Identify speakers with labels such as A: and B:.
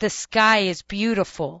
A: The sky is beautiful.